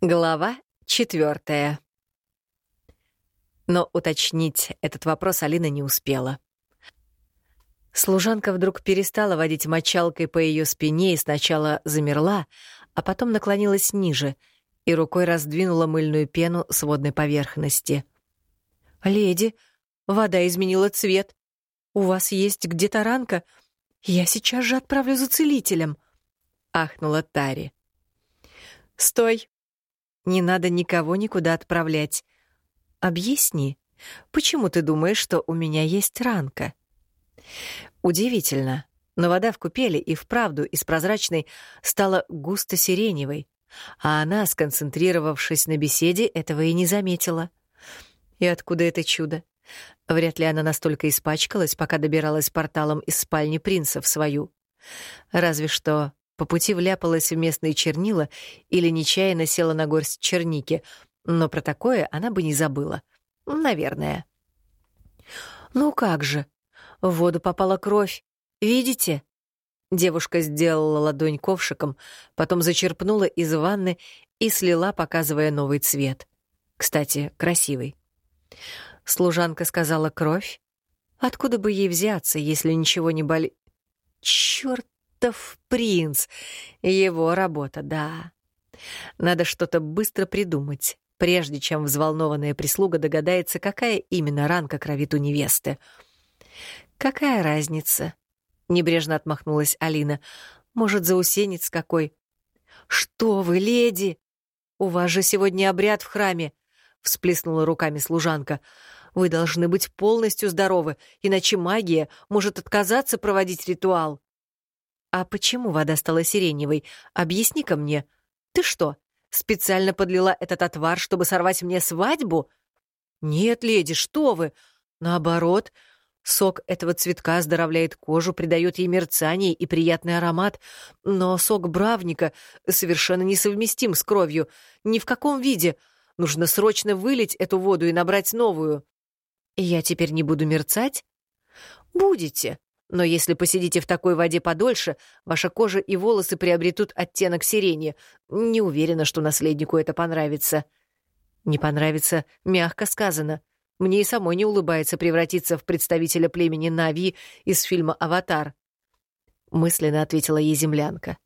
Глава четвертая. Но уточнить этот вопрос Алина не успела. Служанка вдруг перестала водить мочалкой по ее спине и сначала замерла, а потом наклонилась ниже и рукой раздвинула мыльную пену с водной поверхности. «Леди, вода изменила цвет. У вас есть где-то ранка? Я сейчас же отправлю за целителем», — ахнула Тари. «Стой!» Не надо никого никуда отправлять. Объясни, почему ты думаешь, что у меня есть ранка? Удивительно, но вода в купели и вправду из прозрачной стала густо сиреневой, а она, сконцентрировавшись на беседе, этого и не заметила. И откуда это чудо? Вряд ли она настолько испачкалась, пока добиралась порталом из спальни принца в свою. Разве что по пути вляпалась в местные чернила или нечаянно села на горсть черники, но про такое она бы не забыла. Наверное. «Ну как же? В воду попала кровь. Видите?» Девушка сделала ладонь ковшиком, потом зачерпнула из ванны и слила, показывая новый цвет. Кстати, красивый. Служанка сказала «кровь». Откуда бы ей взяться, если ничего не боли... Чёрт чертов принц. Его работа, да. Надо что-то быстро придумать, прежде чем взволнованная прислуга догадается, какая именно ранка кровит у невесты. «Какая разница?» — небрежно отмахнулась Алина. «Может, заусенец какой?» «Что вы, леди! У вас же сегодня обряд в храме!» — всплеснула руками служанка. «Вы должны быть полностью здоровы, иначе магия может отказаться проводить ритуал». «А почему вода стала сиреневой? Объясни-ка мне. Ты что, специально подлила этот отвар, чтобы сорвать мне свадьбу?» «Нет, леди, что вы! Наоборот, сок этого цветка оздоровляет кожу, придает ей мерцание и приятный аромат, но сок бравника совершенно несовместим с кровью. Ни в каком виде. Нужно срочно вылить эту воду и набрать новую». «Я теперь не буду мерцать?» «Будете», но если посидите в такой воде подольше, ваша кожа и волосы приобретут оттенок сирени. Не уверена, что наследнику это понравится. Не понравится, мягко сказано. Мне и самой не улыбается превратиться в представителя племени Нави из фильма «Аватар», — мысленно ответила ей землянка.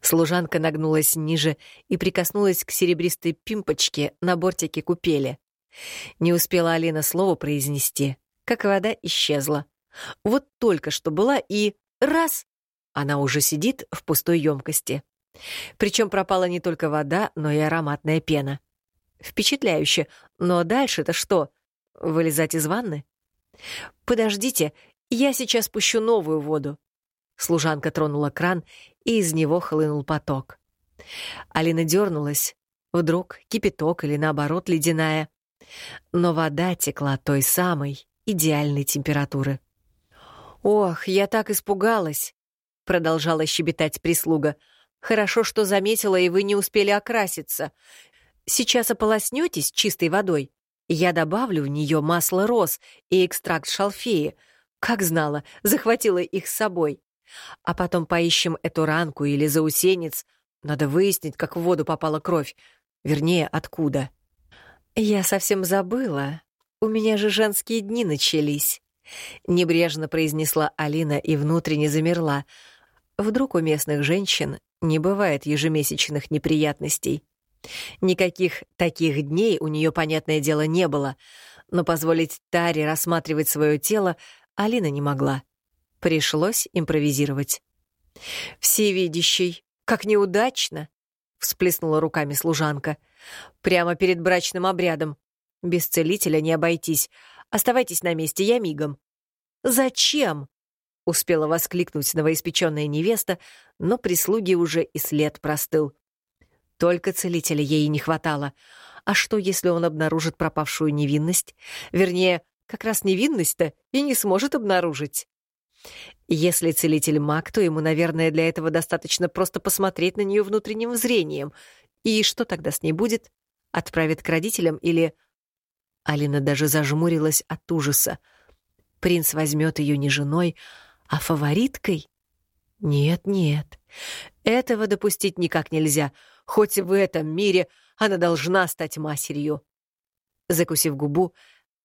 Служанка нагнулась ниже и прикоснулась к серебристой пимпочке на бортике купели. Не успела Алина слово произнести, как вода исчезла. Вот только что была и раз — она уже сидит в пустой емкости. Причем пропала не только вода, но и ароматная пена. Впечатляюще. Но дальше-то что? Вылезать из ванны? Подождите, я сейчас пущу новую воду. Служанка тронула кран, и из него хлынул поток. Алина дернулась. Вдруг кипяток или, наоборот, ледяная. Но вода текла той самой, идеальной температуры. «Ох, я так испугалась!» — продолжала щебетать прислуга. «Хорошо, что заметила, и вы не успели окраситься. Сейчас ополоснетесь чистой водой. Я добавлю в нее масло роз и экстракт шалфеи. Как знала, захватила их с собой. А потом поищем эту ранку или заусенец. Надо выяснить, как в воду попала кровь. Вернее, откуда». «Я совсем забыла. У меня же женские дни начались». Небрежно произнесла Алина и внутренне замерла. Вдруг у местных женщин не бывает ежемесячных неприятностей. Никаких таких дней у нее, понятное дело, не было, но позволить Таре рассматривать свое тело Алина не могла. Пришлось импровизировать. «Всевидящий, как неудачно!» — всплеснула руками служанка. «Прямо перед брачным обрядом. Без целителя не обойтись, Оставайтесь на месте, я мигом». «Зачем?» — успела воскликнуть новоиспеченная невеста, но прислуги уже и след простыл. Только целителя ей не хватало. А что, если он обнаружит пропавшую невинность? Вернее, как раз невинность-то и не сможет обнаружить. Если целитель маг, то ему, наверное, для этого достаточно просто посмотреть на нее внутренним зрением. И что тогда с ней будет? Отправит к родителям или Алина даже зажмурилась от ужаса. Принц возьмет ее не женой, а фавориткой? Нет, нет, Этого допустить никак нельзя, хоть в этом мире она должна стать матерью. Закусив губу,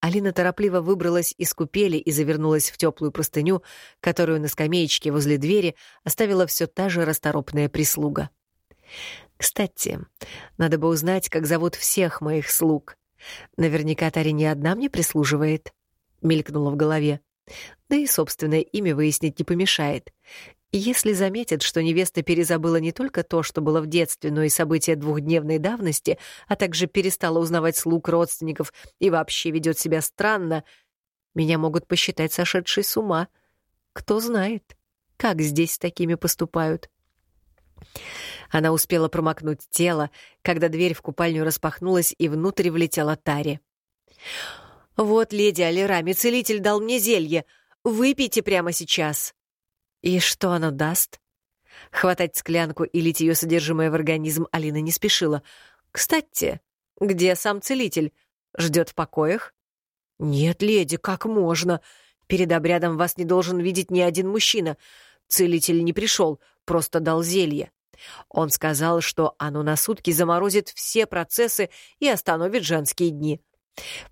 Алина торопливо выбралась из купели и завернулась в теплую простыню, которую на скамеечке возле двери оставила все та же расторопная прислуга. Кстати, надо бы узнать, как зовут всех моих слуг. Наверняка Тари не одна мне прислуживает, — мелькнула в голове. Да и собственное имя выяснить не помешает. Если заметят, что невеста перезабыла не только то, что было в детстве, но и события двухдневной давности, а также перестала узнавать слуг родственников и вообще ведет себя странно, меня могут посчитать сошедшей с ума. Кто знает, как здесь с такими поступают. Она успела промокнуть тело, когда дверь в купальню распахнулась, и внутрь влетела Тари. «Вот, леди Алирами, целитель дал мне зелье. Выпейте прямо сейчас». И что оно даст? Хватать склянку и лить ее содержимое в организм Алина не спешила. «Кстати, где сам целитель? Ждет в покоях?» «Нет, леди, как можно? Перед обрядом вас не должен видеть ни один мужчина. Целитель не пришел, просто дал зелье. Он сказал, что оно на сутки заморозит все процессы и остановит женские дни.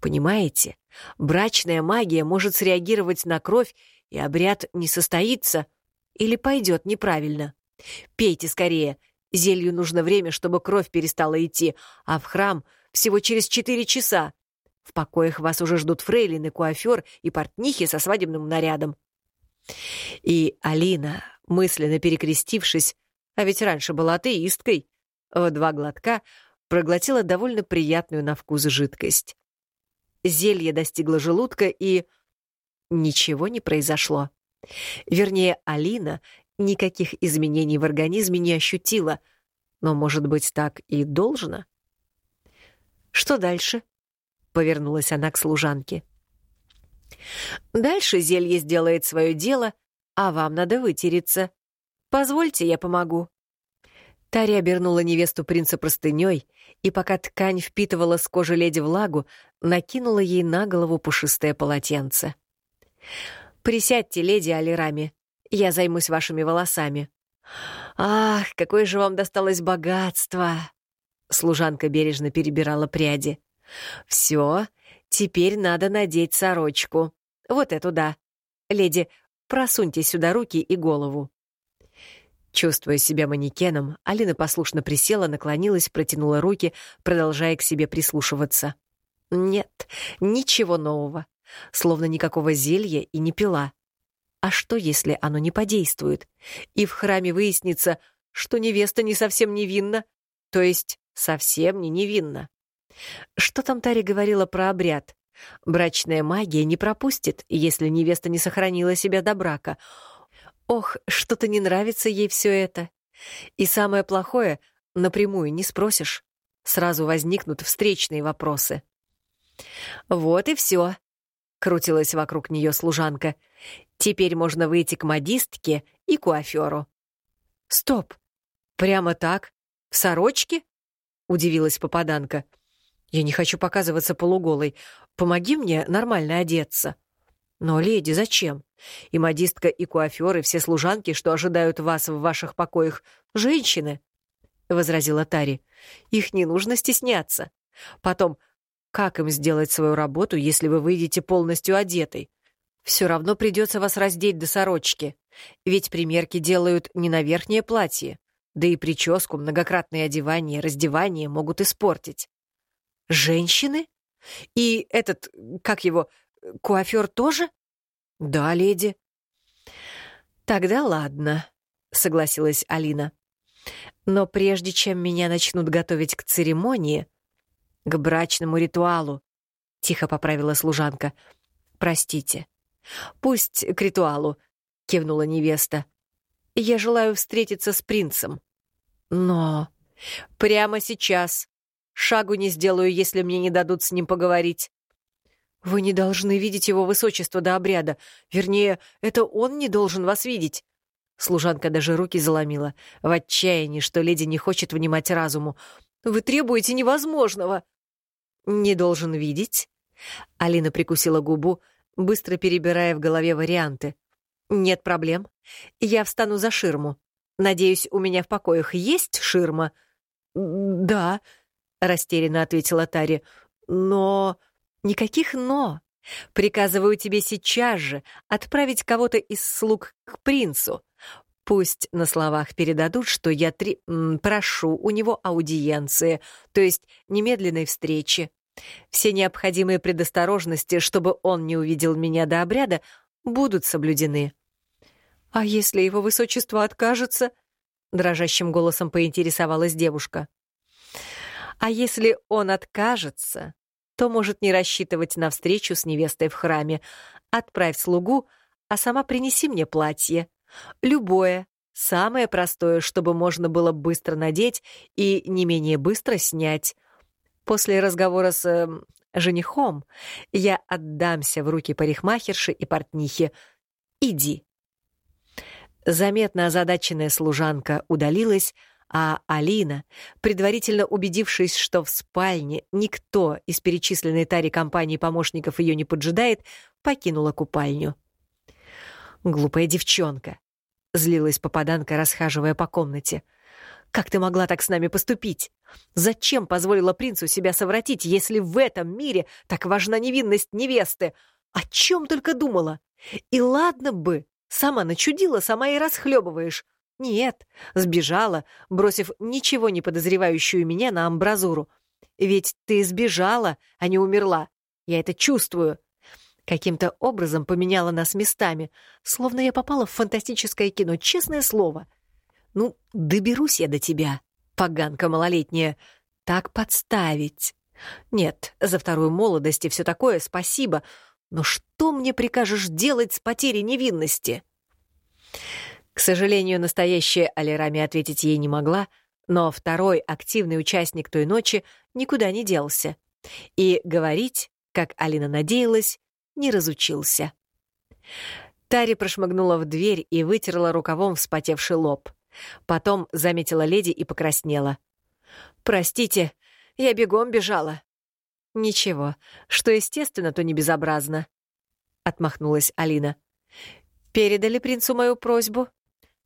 Понимаете, брачная магия может среагировать на кровь, и обряд не состоится или пойдет неправильно. Пейте скорее. Зелью нужно время, чтобы кровь перестала идти, а в храм всего через четыре часа. В покоях вас уже ждут фрейлины, куафер и портнихи со свадебным нарядом. И Алина, мысленно перекрестившись, а ведь раньше была атеисткой, в два глотка проглотила довольно приятную на вкус жидкость. Зелье достигло желудка, и ничего не произошло. Вернее, Алина никаких изменений в организме не ощутила, но, может быть, так и должно? «Что дальше?» — повернулась она к служанке. «Дальше зелье сделает свое дело, а вам надо вытереться. Позвольте, я помогу». Таря обернула невесту принца простыней, и пока ткань впитывала с кожи леди влагу, накинула ей на голову пушистое полотенце. Присядьте, леди Алирами, я займусь вашими волосами». «Ах, какое же вам досталось богатство!» Служанка бережно перебирала пряди. «Все, теперь надо надеть сорочку. Вот эту да. Леди, просуньте сюда руки и голову». Чувствуя себя манекеном, Алина послушно присела, наклонилась, протянула руки, продолжая к себе прислушиваться. Нет, ничего нового словно никакого зелья и не пила. А что, если оно не подействует? И в храме выяснится, что невеста не совсем невинна, то есть совсем не невинна. Что там Тари говорила про обряд? Брачная магия не пропустит, если невеста не сохранила себя до брака. Ох, что-то не нравится ей все это. И самое плохое — напрямую не спросишь. Сразу возникнут встречные вопросы. Вот и все крутилась вокруг нее служанка. Теперь можно выйти к модистке и куаферу. Стоп! Прямо так? В сорочке? Удивилась попаданка. Я не хочу показываться полуголой. Помоги мне нормально одеться. Но, леди, зачем? И модистка, и куаферы, все служанки, что ожидают вас в ваших покоях, женщины, — возразила Тари. Их не нужно стесняться. Потом, как им сделать свою работу, если вы выйдете полностью одетой? Все равно придется вас раздеть до сорочки. Ведь примерки делают не на верхнее платье. Да и прическу, многократное одевание, раздевание могут испортить. Женщины? И этот, как его, куафер тоже? Да, леди. Тогда ладно, согласилась Алина. Но прежде чем меня начнут готовить к церемонии, к брачному ритуалу», — тихо поправила служанка. «Простите». «Пусть к ритуалу», — кивнула невеста. «Я желаю встретиться с принцем». «Но...» «Прямо сейчас. Шагу не сделаю, если мне не дадут с ним поговорить». «Вы не должны видеть его высочество до обряда. Вернее, это он не должен вас видеть». Служанка даже руки заломила, в отчаянии, что леди не хочет внимать разуму. «Вы требуете невозможного!» «Не должен видеть?» Алина прикусила губу, быстро перебирая в голове варианты. «Нет проблем. Я встану за ширму. Надеюсь, у меня в покоях есть ширма?» «Да», — растерянно ответила Тари. «Но...» «Никаких «но». Приказываю тебе сейчас же отправить кого-то из слуг к принцу. Пусть на словах передадут, что я три... прошу у него аудиенции, то есть немедленной встречи. Все необходимые предосторожности, чтобы он не увидел меня до обряда, будут соблюдены. «А если его высочество откажется?» — дрожащим голосом поинтересовалась девушка. «А если он откажется, то может не рассчитывать на встречу с невестой в храме. Отправь слугу, а сама принеси мне платье. Любое, самое простое, чтобы можно было быстро надеть и не менее быстро снять. После разговора с э, женихом я отдамся в руки парикмахерши и портнихи. Иди. Заметно озадаченная служанка удалилась, а Алина, предварительно убедившись, что в спальне никто из перечисленной таре компании помощников ее не поджидает, покинула купальню. «Глупая девчонка!» — злилась попаданка, расхаживая по комнате. «Как ты могла так с нами поступить? Зачем позволила принцу себя совратить, если в этом мире так важна невинность невесты? О чем только думала? И ладно бы, сама начудила, сама и расхлебываешь. Нет, сбежала, бросив ничего не подозревающую меня на амбразуру. Ведь ты сбежала, а не умерла. Я это чувствую. Каким-то образом поменяла нас местами, словно я попала в фантастическое кино, честное слово. Ну, доберусь я до тебя, поганка малолетняя. Так подставить. Нет, за вторую молодость и все такое спасибо. Но что мне прикажешь делать с потерей невинности? К сожалению, настоящая Алирами ответить ей не могла, но второй активный участник той ночи никуда не делся. И говорить, как Алина надеялась, не разучился. Тари прошмыгнула в дверь и вытерла рукавом вспотевший лоб. Потом заметила леди и покраснела. «Простите, я бегом бежала». «Ничего, что естественно, то не безобразно», — отмахнулась Алина. «Передали принцу мою просьбу?»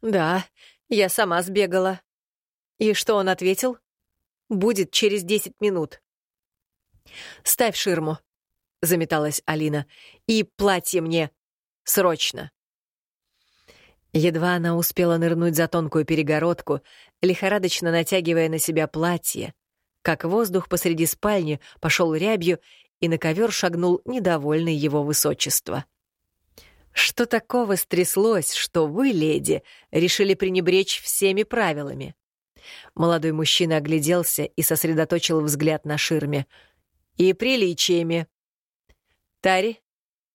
«Да, я сама сбегала». «И что он ответил?» «Будет через десять минут». «Ставь ширму», — заметалась Алина. «И платье мне. Срочно». Едва она успела нырнуть за тонкую перегородку, лихорадочно натягивая на себя платье, как воздух посреди спальни пошел рябью, и на ковер шагнул недовольный его высочество. Что такого стряслось, что вы, леди, решили пренебречь всеми правилами? Молодой мужчина огляделся и сосредоточил взгляд на ширме. И приличиями. Тари,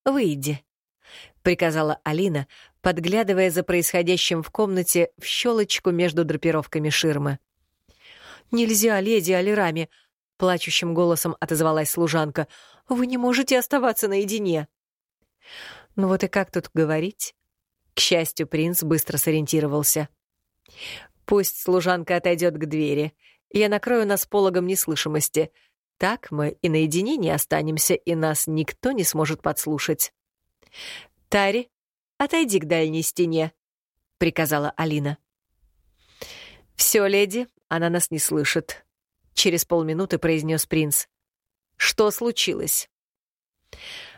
выйди, приказала Алина, подглядывая за происходящим в комнате в щелочку между драпировками ширмы. «Нельзя, леди Алирами!» — плачущим голосом отозвалась служанка. «Вы не можете оставаться наедине!» Ну вот и как тут говорить? К счастью, принц быстро сориентировался. Пусть служанка отойдет к двери. Я накрою нас пологом неслышимости. Так мы и наедине не останемся, и нас никто не сможет подслушать. «Тари, отойди к дальней стене», — приказала Алина. «Все, леди, она нас не слышит», — через полминуты произнес принц. «Что случилось?»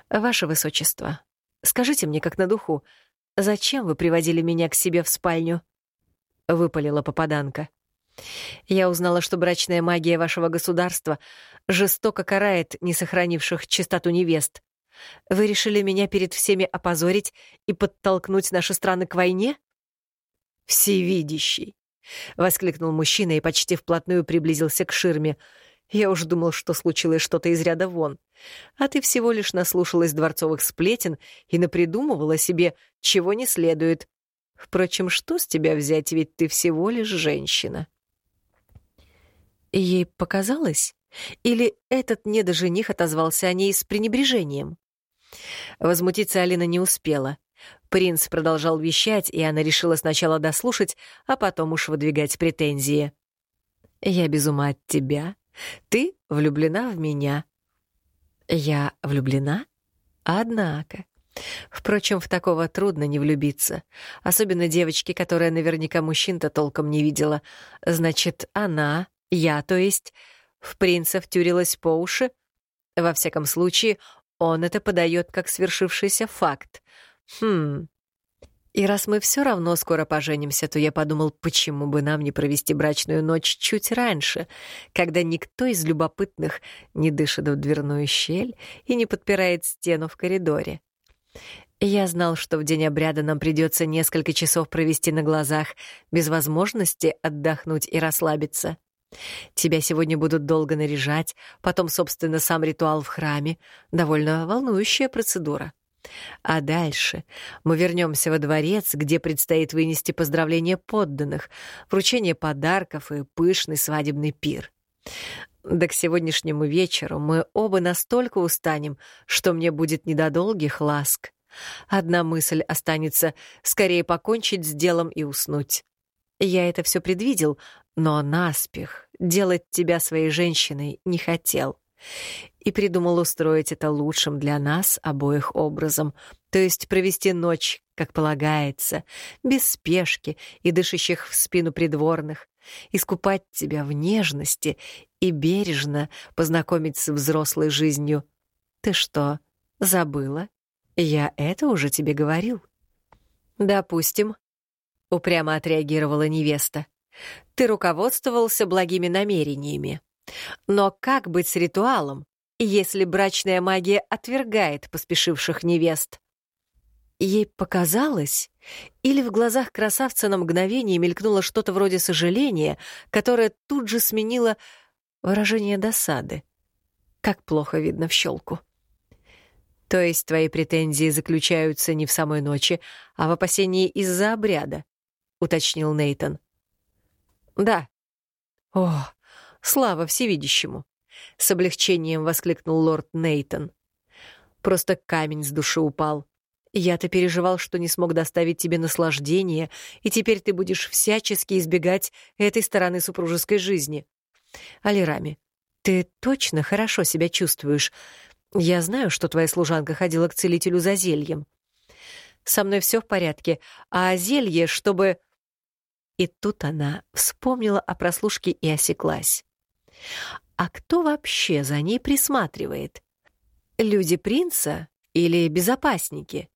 «Ваше высочество, Скажите мне, как на духу, зачем вы приводили меня к себе в спальню?» — выпалила попаданка. «Я узнала, что брачная магия вашего государства жестоко карает не сохранивших чистоту невест. Вы решили меня перед всеми опозорить и подтолкнуть наши страны к войне?» «Всевидящий!» — воскликнул мужчина и почти вплотную приблизился к ширме — я уж думал, что случилось что-то из ряда вон. А ты всего лишь наслушалась дворцовых сплетен и напридумывала себе, чего не следует. Впрочем, что с тебя взять, ведь ты всего лишь женщина. Ей показалось? Или этот недожених отозвался о ней с пренебрежением? Возмутиться Алина не успела. Принц продолжал вещать, и она решила сначала дослушать, а потом уж выдвигать претензии. «Я без ума от тебя, ты влюблена в меня. Я влюблена? Однако. Впрочем, в такого трудно не влюбиться. Особенно девочки, которая наверняка мужчин-то толком не видела. Значит, она, я, то есть, в принца втюрилась по уши? Во всяком случае, он это подает как свершившийся факт. Хм. И раз мы все равно скоро поженимся, то я подумал, почему бы нам не провести брачную ночь чуть раньше, когда никто из любопытных не дышит в дверную щель и не подпирает стену в коридоре. Я знал, что в день обряда нам придется несколько часов провести на глазах, без возможности отдохнуть и расслабиться. Тебя сегодня будут долго наряжать, потом, собственно, сам ритуал в храме. Довольно волнующая процедура. А дальше мы вернемся во дворец, где предстоит вынести поздравления подданных, вручение подарков и пышный свадебный пир. Да к сегодняшнему вечеру мы оба настолько устанем, что мне будет не до долгих ласк. Одна мысль останется — скорее покончить с делом и уснуть. Я это все предвидел, но наспех делать тебя своей женщиной не хотел. И придумал устроить это лучшим для нас обоих образом, то есть провести ночь, как полагается, без спешки и дышащих в спину придворных, искупать тебя в нежности и бережно познакомить с взрослой жизнью. Ты что, забыла? Я это уже тебе говорил. Допустим, упрямо отреагировала невеста. Ты руководствовался благими намерениями. Но как быть с ритуалом, если брачная магия отвергает поспешивших невест? Ей показалось, или в глазах красавца на мгновение мелькнуло что-то вроде сожаления, которое тут же сменило выражение досады. Как плохо видно в щелку. То есть твои претензии заключаются не в самой ночи, а в опасении из-за обряда, уточнил Нейтон. Да. О, слава всевидящему! С облегчением воскликнул лорд Нейтон. Просто камень с души упал. Я-то переживал, что не смог доставить тебе наслаждение, и теперь ты будешь всячески избегать этой стороны супружеской жизни. Алирами, ты точно хорошо себя чувствуешь? Я знаю, что твоя служанка ходила к целителю за зельем. Со мной все в порядке, а зелье, чтобы... И тут она вспомнила о прослушке и осеклась. А кто вообще за ней присматривает? Люди принца или безопасники?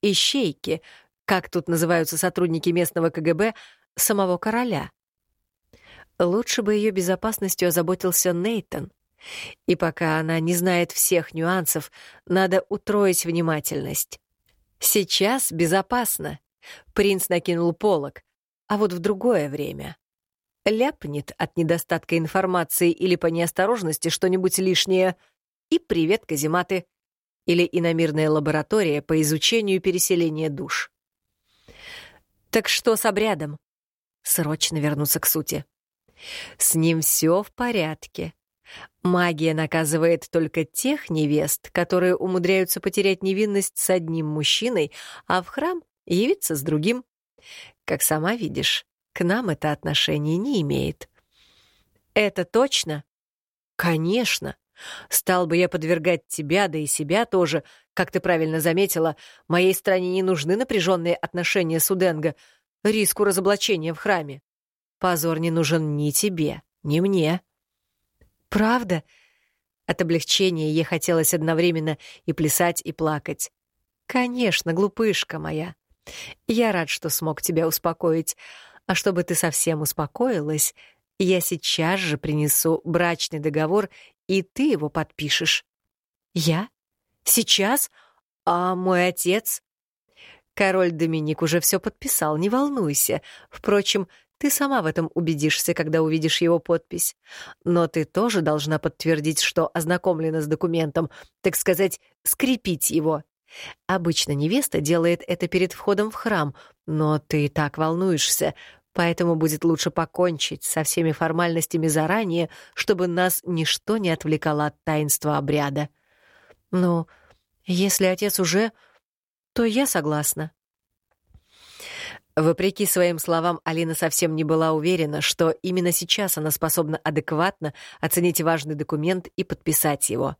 Ищейки, как тут называются сотрудники местного КГБ, самого короля? Лучше бы ее безопасностью озаботился Нейтон. И пока она не знает всех нюансов, надо утроить внимательность. Сейчас безопасно. Принц накинул полог, а вот в другое время ляпнет от недостатка информации или по неосторожности что-нибудь лишнее, и привет, казематы, или иномирная лаборатория по изучению переселения душ. Так что с обрядом? Срочно вернуться к сути. С ним все в порядке. Магия наказывает только тех невест, которые умудряются потерять невинность с одним мужчиной, а в храм явиться с другим. Как сама видишь, к нам это отношение не имеет. Это точно? Конечно. Стал бы я подвергать тебя, да и себя тоже, как ты правильно заметила, моей стране не нужны напряженные отношения с Уденго, риску разоблачения в храме. Позор не нужен ни тебе, ни мне. Правда? От облегчения ей хотелось одновременно и плясать, и плакать. Конечно, глупышка моя. Я рад, что смог тебя успокоить. А чтобы ты совсем успокоилась, я сейчас же принесу брачный договор, и ты его подпишешь. Я? Сейчас? А мой отец? Король Доминик уже все подписал, не волнуйся. Впрочем, ты сама в этом убедишься, когда увидишь его подпись. Но ты тоже должна подтвердить, что ознакомлена с документом, так сказать, скрепить его. Обычно невеста делает это перед входом в храм, но ты так волнуешься, поэтому будет лучше покончить со всеми формальностями заранее, чтобы нас ничто не отвлекало от таинства обряда. Ну, если отец уже, то я согласна. Вопреки своим словам, Алина совсем не была уверена, что именно сейчас она способна адекватно оценить важный документ и подписать его.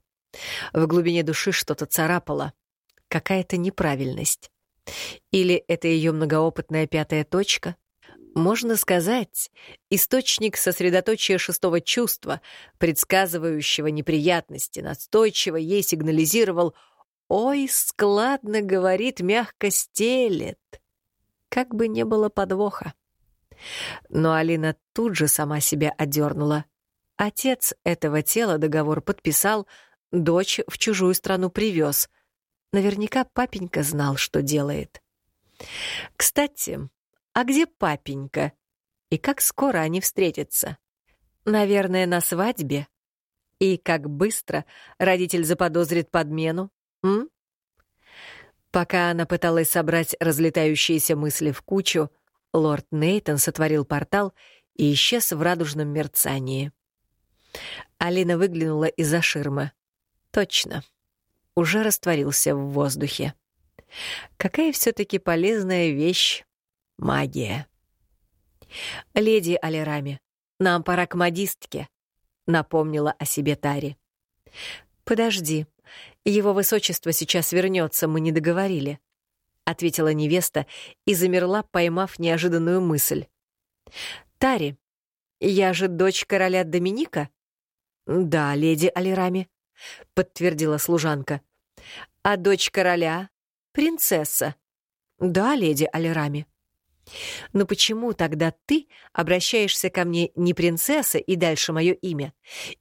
В глубине души что-то царапало. какая-то неправильность. Или это ее многоопытная пятая точка? Можно сказать, источник сосредоточия шестого чувства, предсказывающего неприятности, настойчиво ей сигнализировал «Ой, складно говорит, мягко стелет». Как бы не было подвоха. Но Алина тут же сама себя одернула. Отец этого тела договор подписал, дочь в чужую страну привез. Наверняка папенька знал, что делает. Кстати, а где папенька? И как скоро они встретятся? Наверное, на свадьбе? И как быстро родитель заподозрит подмену? М? Пока она пыталась собрать разлетающиеся мысли в кучу, лорд Нейтон сотворил портал и исчез в радужном мерцании. Алина выглянула из-за ширмы. Точно. Уже растворился в воздухе. Какая все таки полезная вещь Магия. «Леди Алирами, нам пора к модистке», — напомнила о себе Тари. «Подожди, его высочество сейчас вернется, мы не договорили», — ответила невеста и замерла, поймав неожиданную мысль. «Тари, я же дочь короля Доминика?» «Да, леди Алирами», — подтвердила служанка. «А дочь короля — принцесса?» «Да, леди Алирами». Но почему тогда ты обращаешься ко мне не принцесса и дальше мое имя?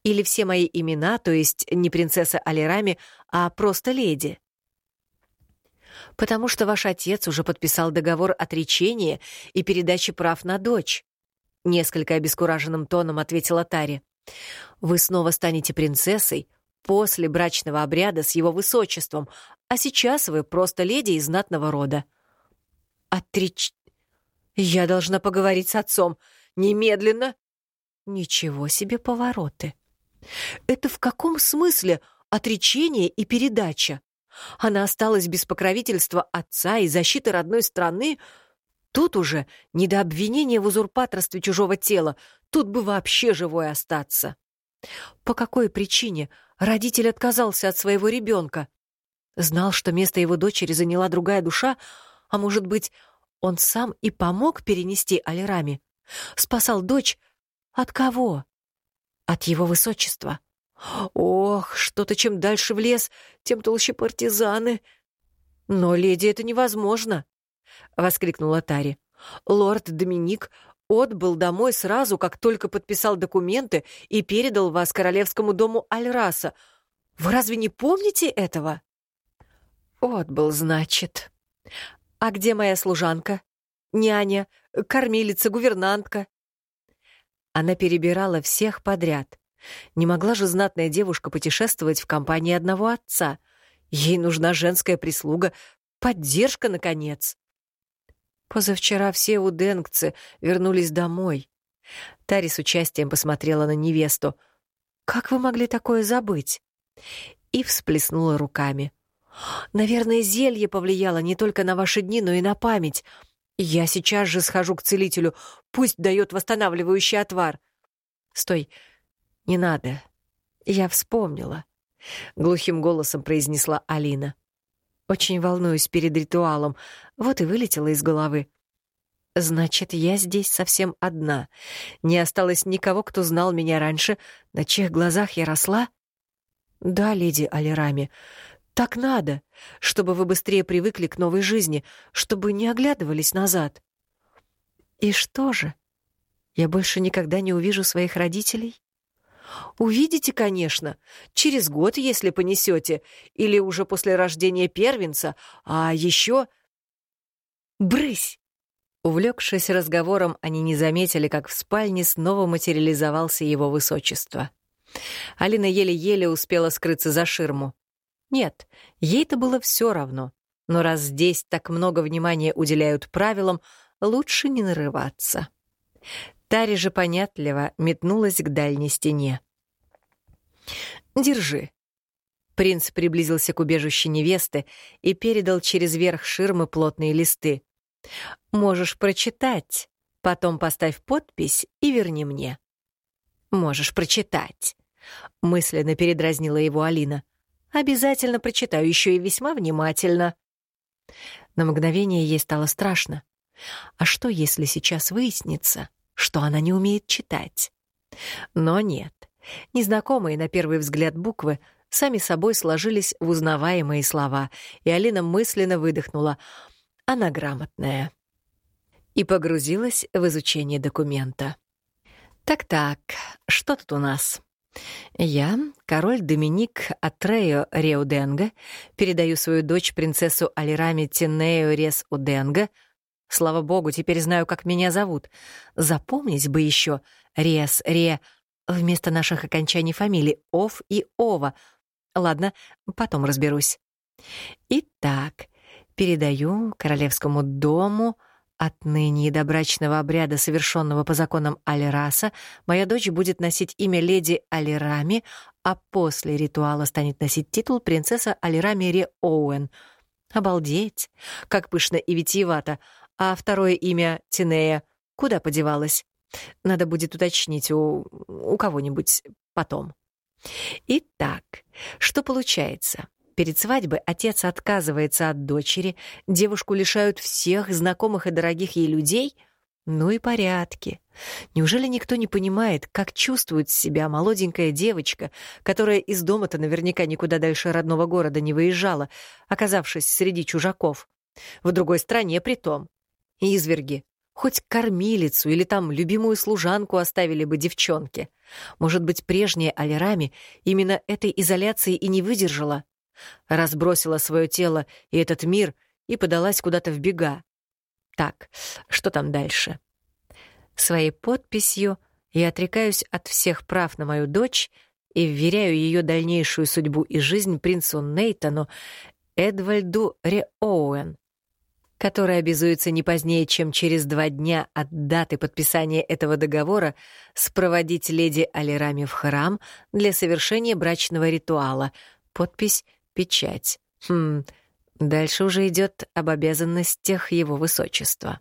Или все мои имена, то есть не принцесса Алирами, а просто леди? Потому что ваш отец уже подписал договор отречения и передачи прав на дочь. Несколько обескураженным тоном ответила Тари. Вы снова станете принцессой после брачного обряда с его высочеством, а сейчас вы просто леди из знатного рода. Отреч... Я должна поговорить с отцом. Немедленно. Ничего себе повороты. Это в каком смысле отречение и передача? Она осталась без покровительства отца и защиты родной страны. Тут уже не до обвинения в узурпаторстве чужого тела. Тут бы вообще живой остаться. По какой причине родитель отказался от своего ребенка? Знал, что место его дочери заняла другая душа, а может быть, он сам и помог перенести Алирами. Спасал дочь от кого? От его высочества. Ох, что-то чем дальше в лес, тем толще партизаны. Но, леди, это невозможно, — воскликнула Тари. Лорд Доминик отбыл домой сразу, как только подписал документы и передал вас королевскому дому Альраса. Вы разве не помните этого? Отбыл, значит. «А где моя служанка? Няня, кормилица, гувернантка?» Она перебирала всех подряд. Не могла же знатная девушка путешествовать в компании одного отца. Ей нужна женская прислуга, поддержка, наконец. Позавчера все уденгцы вернулись домой. Тари с участием посмотрела на невесту. «Как вы могли такое забыть?» И всплеснула руками. Наверное, зелье повлияло не только на ваши дни, но и на память. Я сейчас же схожу к целителю, пусть дает восстанавливающий отвар. Стой, не надо. Я вспомнила. Глухим голосом произнесла Алина. Очень волнуюсь перед ритуалом. Вот и вылетела из головы. Значит, я здесь совсем одна. Не осталось никого, кто знал меня раньше, на чьих глазах я росла? Да, леди Алирами, так надо, чтобы вы быстрее привыкли к новой жизни, чтобы не оглядывались назад. И что же? Я больше никогда не увижу своих родителей? Увидите, конечно, через год, если понесете, или уже после рождения первенца, а еще... Брысь! Увлекшись разговором, они не заметили, как в спальне снова материализовался его высочество. Алина еле-еле успела скрыться за ширму. Нет, ей-то было все равно. Но раз здесь так много внимания уделяют правилам, лучше не нарываться. Тари же понятливо метнулась к дальней стене. «Держи». Принц приблизился к убежищу невесты и передал через верх ширмы плотные листы. «Можешь прочитать, потом поставь подпись и верни мне». «Можешь прочитать», — мысленно передразнила его Алина. Обязательно прочитаю еще и весьма внимательно. На мгновение ей стало страшно. А что, если сейчас выяснится, что она не умеет читать? Но нет. Незнакомые на первый взгляд буквы сами собой сложились в узнаваемые слова, и Алина мысленно выдохнула. Она грамотная. И погрузилась в изучение документа. Так-так, что тут у нас? Я, король Доминик Атрео Реуденга, передаю свою дочь принцессу Алирами Тинею Рес Уденга. Слава богу, теперь знаю, как меня зовут. Запомнить бы еще Рес, Ре, вместо наших окончаний фамилий Ов и Ова. Ладно, потом разберусь. Итак, передаю королевскому дому Отныне и до брачного обряда, совершенного по законам Алираса, моя дочь будет носить имя леди Алирами, а после ритуала станет носить титул принцесса Алирами Ре Оуэн. Обалдеть! Как пышно и витиевато. А второе имя Тинея куда подевалось? Надо будет уточнить у, у кого-нибудь потом. Итак, что получается? Перед свадьбой отец отказывается от дочери, девушку лишают всех знакомых и дорогих ей людей. Ну и порядки. Неужели никто не понимает, как чувствует себя молоденькая девочка, которая из дома-то наверняка никуда дальше родного города не выезжала, оказавшись среди чужаков? В другой стране при том. Изверги. Хоть кормилицу или там любимую служанку оставили бы девчонки. Может быть, прежняя Алирами именно этой изоляции и не выдержала? разбросила свое тело и этот мир и подалась куда-то в бега. Так, что там дальше? Своей подписью я отрекаюсь от всех прав на мою дочь и вверяю ее дальнейшую судьбу и жизнь принцу Нейтану Эдвальду Реоуэн, который обязуется не позднее, чем через два дня от даты подписания этого договора спроводить леди Алирами в храм для совершения брачного ритуала. Подпись печать. Хм, дальше уже идет об обязанностях его высочества.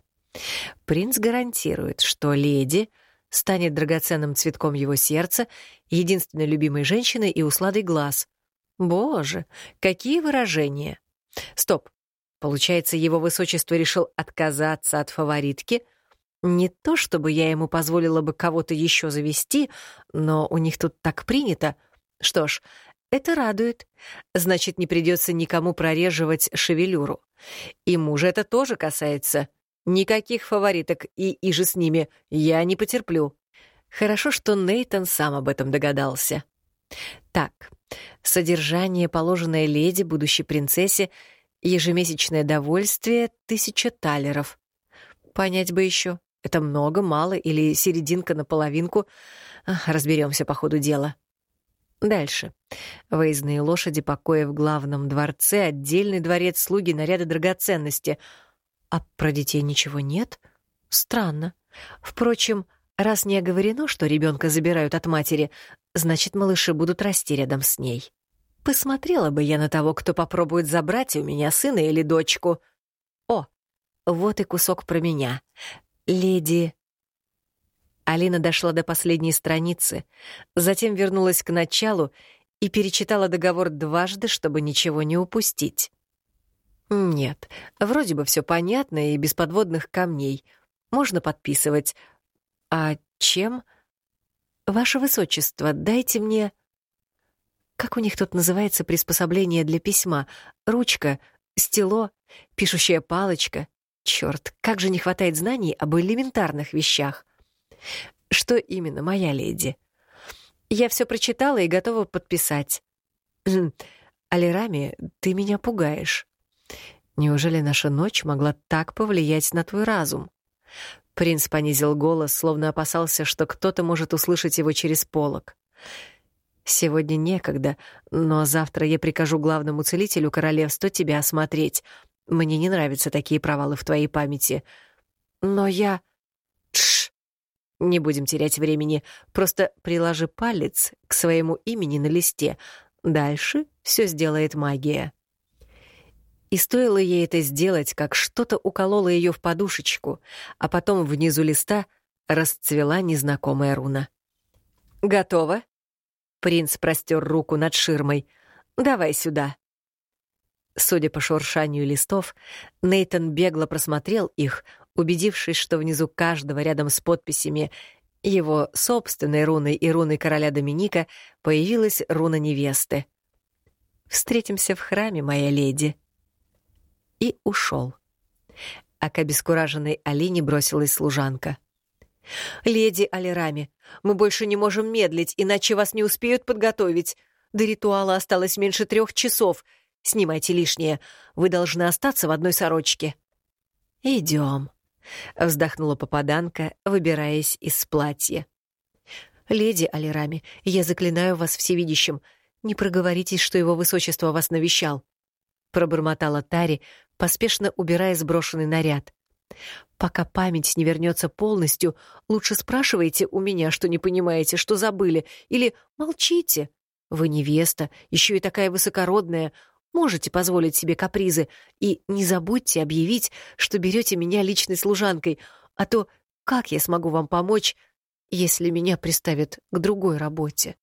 Принц гарантирует, что леди станет драгоценным цветком его сердца, единственной любимой женщиной и усладой глаз. Боже, какие выражения! Стоп. Получается, его высочество решил отказаться от фаворитки. Не то чтобы я ему позволила бы кого-то еще завести, но у них тут так принято. Что ж, это радует. Значит, не придется никому прореживать шевелюру. И мужа это тоже касается. Никаких фавориток и иже с ними я не потерплю. Хорошо, что Нейтон сам об этом догадался. Так, содержание, положенное леди, будущей принцессе, ежемесячное довольствие — тысяча талеров. Понять бы еще, это много, мало или серединка на половинку. Разберемся по ходу дела. Дальше. Выездные лошади, покоя в главном дворце, отдельный дворец, слуги, наряды драгоценности. А про детей ничего нет? Странно. Впрочем, раз не оговорено, что ребенка забирают от матери, значит, малыши будут расти рядом с ней. Посмотрела бы я на того, кто попробует забрать у меня сына или дочку. О, вот и кусок про меня. Леди Алина дошла до последней страницы, затем вернулась к началу и перечитала договор дважды, чтобы ничего не упустить. Нет, вроде бы все понятно и без подводных камней. Можно подписывать. А чем? Ваше высочество, дайте мне Как у них тут называется приспособление для письма? Ручка, стело, пишущая палочка. Черт, как же не хватает знаний об элементарных вещах. Что именно, моя леди? Я все прочитала и готова подписать. Алирами, ты меня пугаешь. Неужели наша ночь могла так повлиять на твой разум? Принц понизил голос, словно опасался, что кто-то может услышать его через полог. Сегодня некогда, но завтра я прикажу главному целителю королевства тебя осмотреть. Мне не нравятся такие провалы в твоей памяти. Но я... Не будем терять времени. Просто приложи палец к своему имени на листе. Дальше все сделает магия. И стоило ей это сделать, как что-то укололо ее в подушечку, а потом внизу листа расцвела незнакомая руна. «Готово?» Принц простер руку над ширмой. давай сюда». Судя по шуршанию листов, Нейтон бегло просмотрел их, убедившись, что внизу каждого рядом с подписями его собственной руной и руной короля Доминика появилась руна невесты. «Встретимся в храме, моя леди». И ушел. А к обескураженной Алине бросилась служанка. «Леди Алирами, мы больше не можем медлить, иначе вас не успеют подготовить. До ритуала осталось меньше трех часов. Снимайте лишнее. Вы должны остаться в одной сорочке». «Идем», — вздохнула попаданка, выбираясь из платья. «Леди Алирами, я заклинаю вас всевидящим. Не проговоритесь, что его высочество вас навещал», — пробормотала Тари, поспешно убирая сброшенный наряд. «Пока память не вернется полностью, лучше спрашивайте у меня, что не понимаете, что забыли, или молчите. Вы невеста, еще и такая высокородная, можете позволить себе капризы, и не забудьте объявить, что берете меня личной служанкой, а то как я смогу вам помочь, если меня приставят к другой работе?